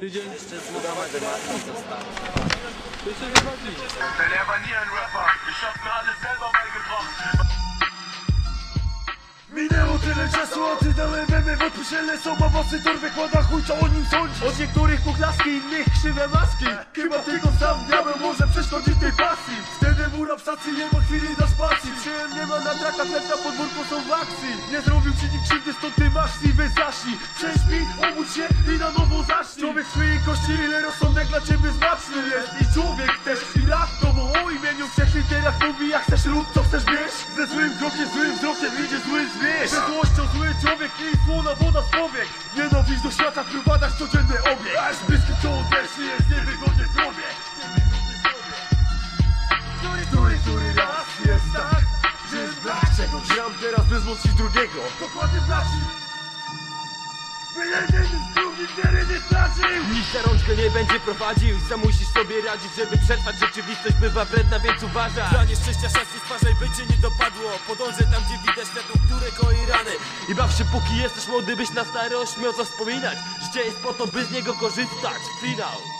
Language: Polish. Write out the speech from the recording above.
Tydzień Jeszcze zbudować matki zostało. to się wychodzi. Denn er war nie ein Rapper. Ich hab mir alles selber beigebracht. Minęło tyle czasu, a ty memy w są mawosy, tor wykłada chuj, co o nim sądzi Od niektórych pochlaski, innych krzywe maski Chyba tylko sam diabeł może przeszkodzić tej pasji mura w stacji nie ma chwili na spacji. Przyjem nie ma na traka, chleb na podwórku są w akcji Nie zrobił ci nikt krzywdy, stąd ty masz siwy zaśnij Prześpi, obudź się i na nowo zacznij. Człowiek swojej kości, ile rozsądek dla ciebie znaczny jest. I człowiek też chwila, to bo o imieniu wszech literach mówi jak chcesz lub co chcesz wiesz Ze złym krokiem, złym wzrokiem idzie zły zwierz. Ze złością zły człowiek i słona woda z powiek. Nienawiść do świata wprowadzasz codzienny Który, który, który raz jest tak, że jest brak czegoś teraz by wzmocnić drugiego? Dokładnie braci By jeden z drugim wiary nie stracił Nikt za rączkę nie będzie prowadził. Sam musisz sobie radzić, żeby przetrwać. Rzeczywistość bywa wredna, więc uważaj. Dla nieszczęścia szansy stwarzaj, by cię nie dopadło. Podążaj tam, gdzie widać światło, które koi rany. I baw się, póki jesteś młody, byś na starość miał co wspominać Życie jest po to, by z niego korzystać. Finał